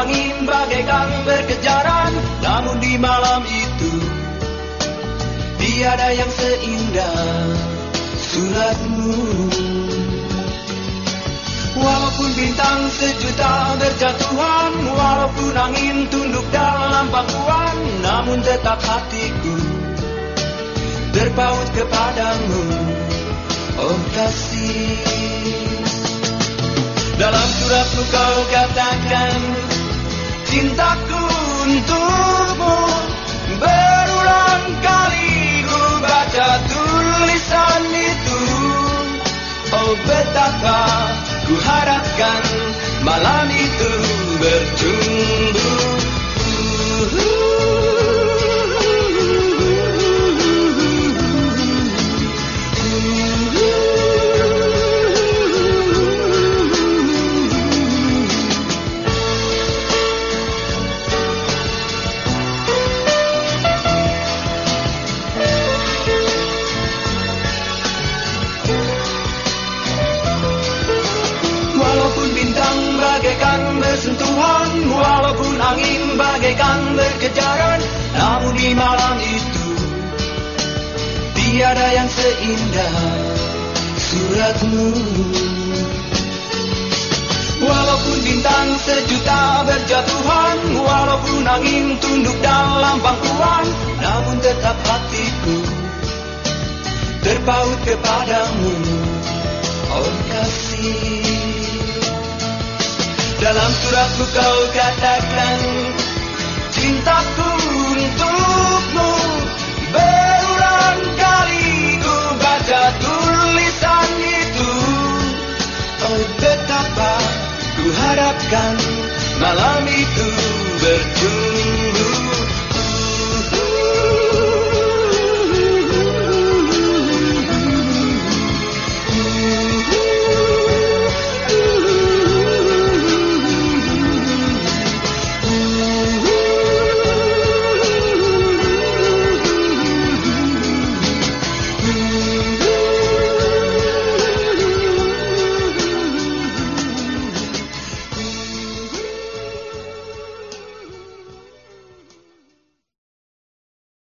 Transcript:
angin bagaikan berkejaran Namun di malam itu Tiada yang seindah suratmu Walaupun bintang sejuta berjatuhan Walaupun angin tunduk dalam pangkuan Namun tetap hatiku Terpaut kepadamu. Oh kasih. Dalam suratmu kau katakan Cintaku untukmu Berulang kali ku baca tulisan itu. Oh betapa ku harapkan malam itu berjumpa berkejaran Namun di malam itu Tiada yang seindah suratmu. Walaupun bintang sejuta berjatuhan Walaupun angin tunduk dalam pangkuan Namun tetap hatiku Terpaut kepadamu. Oh kasih. Dalam suratku kau katakan Cintaku untukmu Berulang kali ku baca tulisan itu. Oh betapa ku harapkan malam itu berjumpa